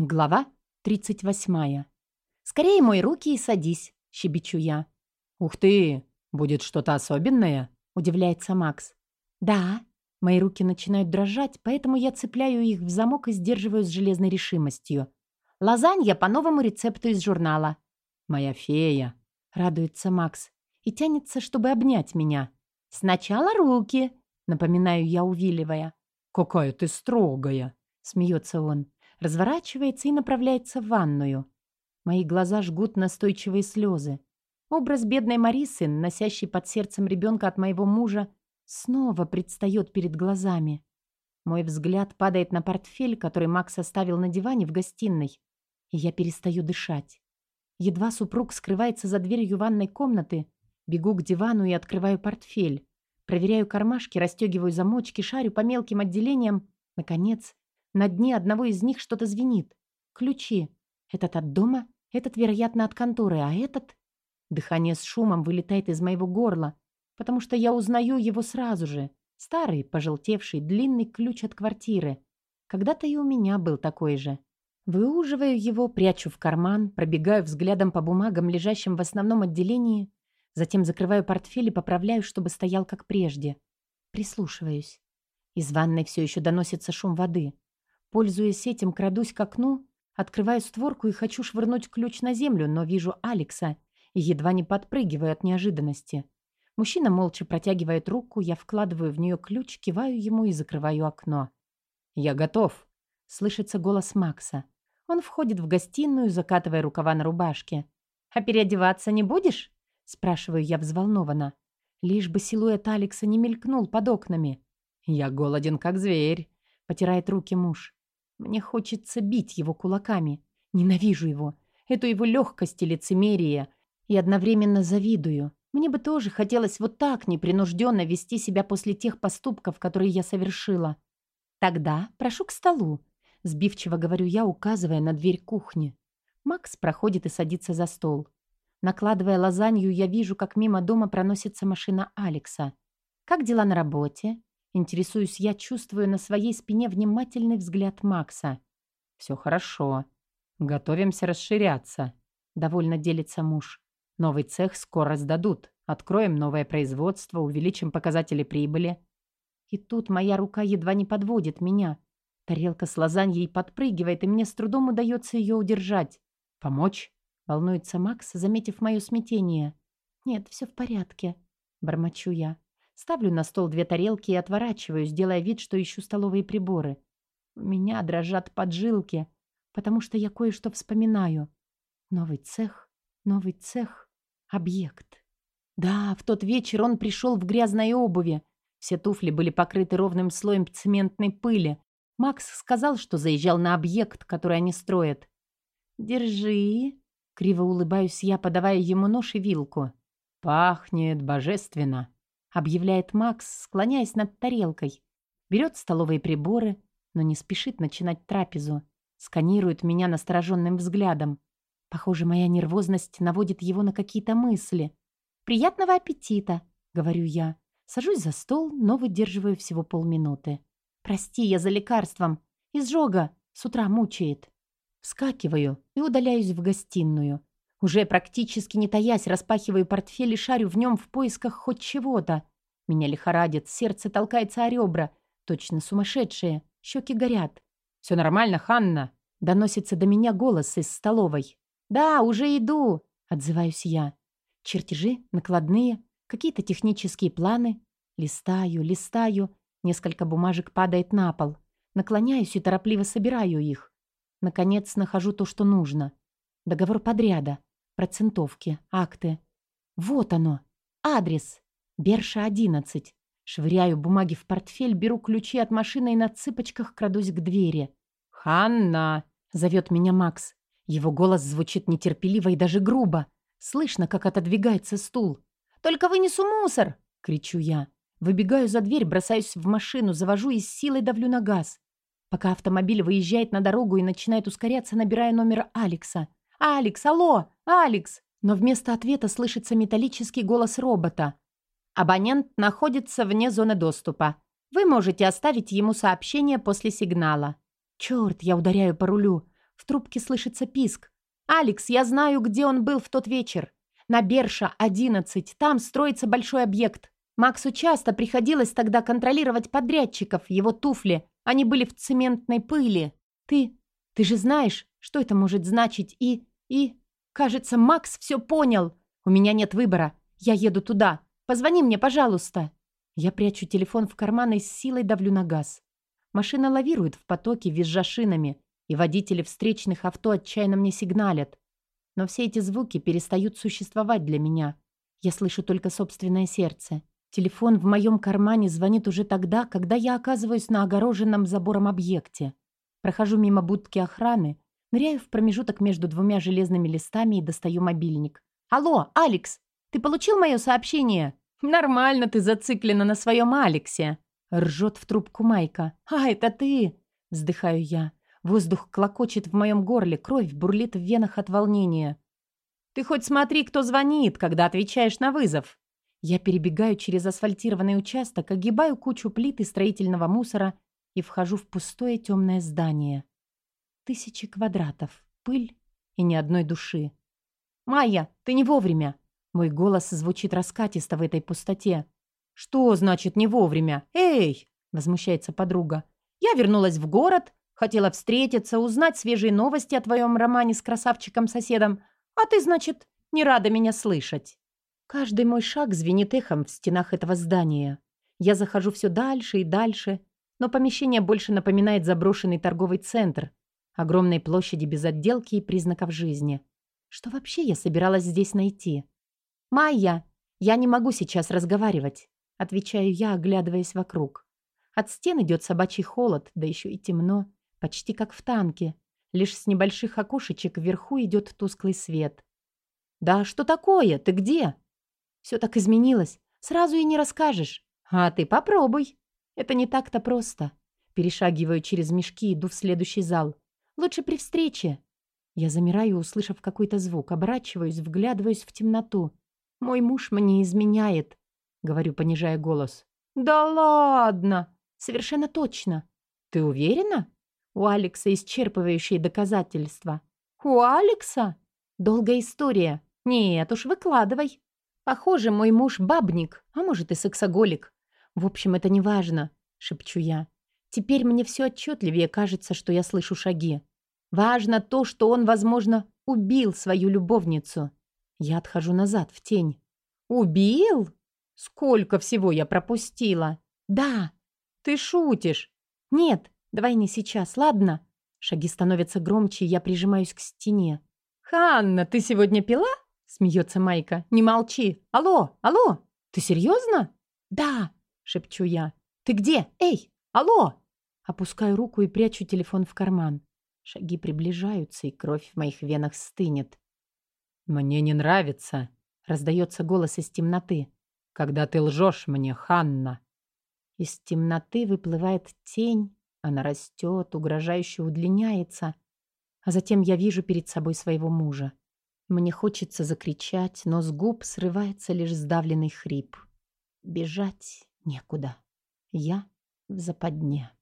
Глава 38. «Скорее мой руки и садись», — щебечу я. «Ух ты! Будет что-то особенное?» — удивляется Макс. «Да». Мои руки начинают дрожать, поэтому я цепляю их в замок и сдерживаю с железной решимостью. «Лазанья по новому рецепту из журнала». «Моя фея», — радуется Макс и тянется, чтобы обнять меня. «Сначала руки», — напоминаю я, увиливая. «Какая ты строгая», — смеется он разворачивается и направляется в ванную. Мои глаза жгут настойчивые слезы. Образ бедной Марисы, носящей под сердцем ребенка от моего мужа, снова предстает перед глазами. Мой взгляд падает на портфель, который Макс оставил на диване в гостиной, и я перестаю дышать. Едва супруг скрывается за дверью ванной комнаты, бегу к дивану и открываю портфель. Проверяю кармашки, расстегиваю замочки, шарю по мелким отделениям. Наконец, на дне одного из них что-то звенит. Ключи. Этот от дома, этот, вероятно, от конторы, а этот... Дыхание с шумом вылетает из моего горла, потому что я узнаю его сразу же. Старый, пожелтевший, длинный ключ от квартиры. Когда-то и у меня был такой же. Выуживаю его, прячу в карман, пробегаю взглядом по бумагам, лежащим в основном отделении, затем закрываю портфель и поправляю, чтобы стоял как прежде. Прислушиваюсь. Из ванной все еще доносится шум воды. Пользуясь этим, крадусь к окну, открываю створку и хочу швырнуть ключ на землю, но вижу Алекса и едва не подпрыгиваю от неожиданности. Мужчина молча протягивает руку, я вкладываю в нее ключ, киваю ему и закрываю окно. «Я готов», — слышится голос Макса. Он входит в гостиную, закатывая рукава на рубашке. «А переодеваться не будешь?» — спрашиваю я взволнованно. Лишь бы силуэт Алекса не мелькнул под окнами. «Я голоден, как зверь», — потирает руки муж. Мне хочется бить его кулаками. Ненавижу его. Эту его легкость и лицемерие. И одновременно завидую. Мне бы тоже хотелось вот так непринужденно вести себя после тех поступков, которые я совершила. Тогда прошу к столу. Сбивчиво говорю я, указывая на дверь кухни. Макс проходит и садится за стол. Накладывая лазанью, я вижу, как мимо дома проносится машина Алекса. «Как дела на работе?» Интересуюсь я, чувствую на своей спине внимательный взгляд Макса. «Все хорошо. Готовимся расширяться», — довольно делится муж. «Новый цех скоро сдадут. Откроем новое производство, увеличим показатели прибыли». И тут моя рука едва не подводит меня. Тарелка с лазаньей подпрыгивает, и мне с трудом удается ее удержать. «Помочь?» — волнуется Макс, заметив мое смятение. «Нет, все в порядке», — бормочу я. Ставлю на стол две тарелки и отворачиваюсь, делая вид, что ищу столовые приборы. У меня дрожат поджилки, потому что я кое-что вспоминаю. Новый цех, новый цех, объект. Да, в тот вечер он пришел в грязной обуви. Все туфли были покрыты ровным слоем цементной пыли. Макс сказал, что заезжал на объект, который они строят. «Держи», — криво улыбаюсь я, подавая ему нож и вилку. «Пахнет божественно», объявляет Макс, склоняясь над тарелкой. Берет столовые приборы, но не спешит начинать трапезу. Сканирует меня настороженным взглядом. Похоже, моя нервозность наводит его на какие-то мысли. «Приятного аппетита!» — говорю я. Сажусь за стол, но выдерживаю всего полминуты. «Прости, я за лекарством. Изжога с утра мучает». Вскакиваю и удаляюсь в гостиную. Уже практически не таясь, распахиваю портфель и шарю в нем в поисках хоть чего-то. Меня лихорадит, сердце толкается о ребра. Точно сумасшедшие. Щеки горят. «Все нормально, Ханна?» Доносится до меня голос из столовой. «Да, уже иду!» Отзываюсь я. Чертежи, накладные, какие-то технические планы. Листаю, листаю. Несколько бумажек падает на пол. Наклоняюсь и торопливо собираю их. Наконец нахожу то, что нужно. Договор подряда. Процентовки, акты. Вот оно. Адрес. Берша, 11. Швыряю бумаги в портфель, беру ключи от машины и на цыпочках крадусь к двери. «Ханна!» — зовет меня Макс. Его голос звучит нетерпеливо и даже грубо. Слышно, как отодвигается стул. «Только вынесу мусор!» — кричу я. Выбегаю за дверь, бросаюсь в машину, завожу и с силой давлю на газ. Пока автомобиль выезжает на дорогу и начинает ускоряться, набираю номер Алекса. «Алекс, алло! Алекс!» Но вместо ответа слышится металлический голос робота. «Абонент находится вне зоны доступа. Вы можете оставить ему сообщение после сигнала». «Черт, я ударяю по рулю. В трубке слышится писк. «Алекс, я знаю, где он был в тот вечер. На Берша, 11. Там строится большой объект. Максу часто приходилось тогда контролировать подрядчиков, его туфли. Они были в цементной пыли. Ты... ты же знаешь, что это может значить. И... и... кажется, Макс все понял. У меня нет выбора. Я еду туда. Позвони мне, пожалуйста». Я прячу телефон в карман и с силой давлю на газ. Машина лавирует в потоке, визжа шинами, и водители встречных авто отчаянно мне сигналят. Но все эти звуки перестают существовать для меня. Я слышу только собственное сердце. Телефон в моем кармане звонит уже тогда, когда я оказываюсь на огороженном забором объекте. Прохожу мимо будки охраны, ныряю в промежуток между двумя железными листами и достаю мобильник. «Алло, Алекс, ты получил мое сообщение?» «Нормально ты зациклена на своем Алексе», — ржет в трубку Майка. «А, это ты!» — вздыхаю я. Воздух клокочет в моем горле, кровь бурлит в венах от волнения. «Ты хоть смотри, кто звонит, когда отвечаешь на вызов!» Я перебегаю через асфальтированный участок, огибаю кучу плит и строительного мусора и вхожу в пустое темное здание. Тысячи квадратов, пыль и ни одной души. «Майя, ты не вовремя!» Мой голос звучит раскатисто в этой пустоте. «Что значит не вовремя? Эй!» — возмущается подруга. «Я вернулась в город, хотела встретиться, узнать свежие новости о твоем романе с красавчиком-соседом, а ты, значит, не рада меня слышать». Каждый мой шаг звенит эхом в стенах этого здания. Я захожу все дальше и дальше, но помещение больше напоминает заброшенный торговый центр, огромной площади без отделки и признаков жизни. Что вообще я собиралась здесь найти? «Майя, я не могу сейчас разговаривать», — отвечаю я, оглядываясь вокруг. От стен идет собачий холод, да еще и темно, почти как в танке. Лишь с небольших окошечек вверху идет тусклый свет. «Да что такое? Ты где?» «Все так изменилось. Сразу и не расскажешь. А ты попробуй. Это не так-то просто». Перешагиваю через мешки, иду в следующий зал. «Лучше при встрече». Я замираю, услышав какой-то звук, оборачиваюсь, вглядываюсь в темноту. «Мой муж мне изменяет», — говорю, понижая голос. «Да ладно! Совершенно точно. Ты уверена?» У Алекса исчерпывающие доказательства. «У Алекса? Долгая история. Нет уж, выкладывай. Похоже, мой муж бабник, а может и сексоголик. В общем, это не важно», — шепчу я. «Теперь мне все отчетливее кажется, что я слышу шаги. Важно то, что он, возможно, убил свою любовницу. Я отхожу назад, в тень. «Убил? Сколько всего я пропустила?» «Да». «Ты шутишь?» «Нет, давай не сейчас, ладно?» Шаги становятся громче, и я прижимаюсь к стене. «Ханна, ты сегодня пила?» Смеется Майка. «Не молчи! Алло, алло! Ты серьезно?» «Да!» — шепчу я. «Ты где? Эй, алло!» Опускаю руку и прячу телефон в карман. Шаги приближаются, и кровь в моих венах стынет. «Мне не нравится», — раздается голос из темноты. «Когда ты лжешь мне, Ханна». Из темноты выплывает тень, она растет, угрожающе удлиняется, а затем я вижу перед собой своего мужа. Мне хочется закричать, но с губ срывается лишь сдавленный хрип. Бежать некуда. Я в западне.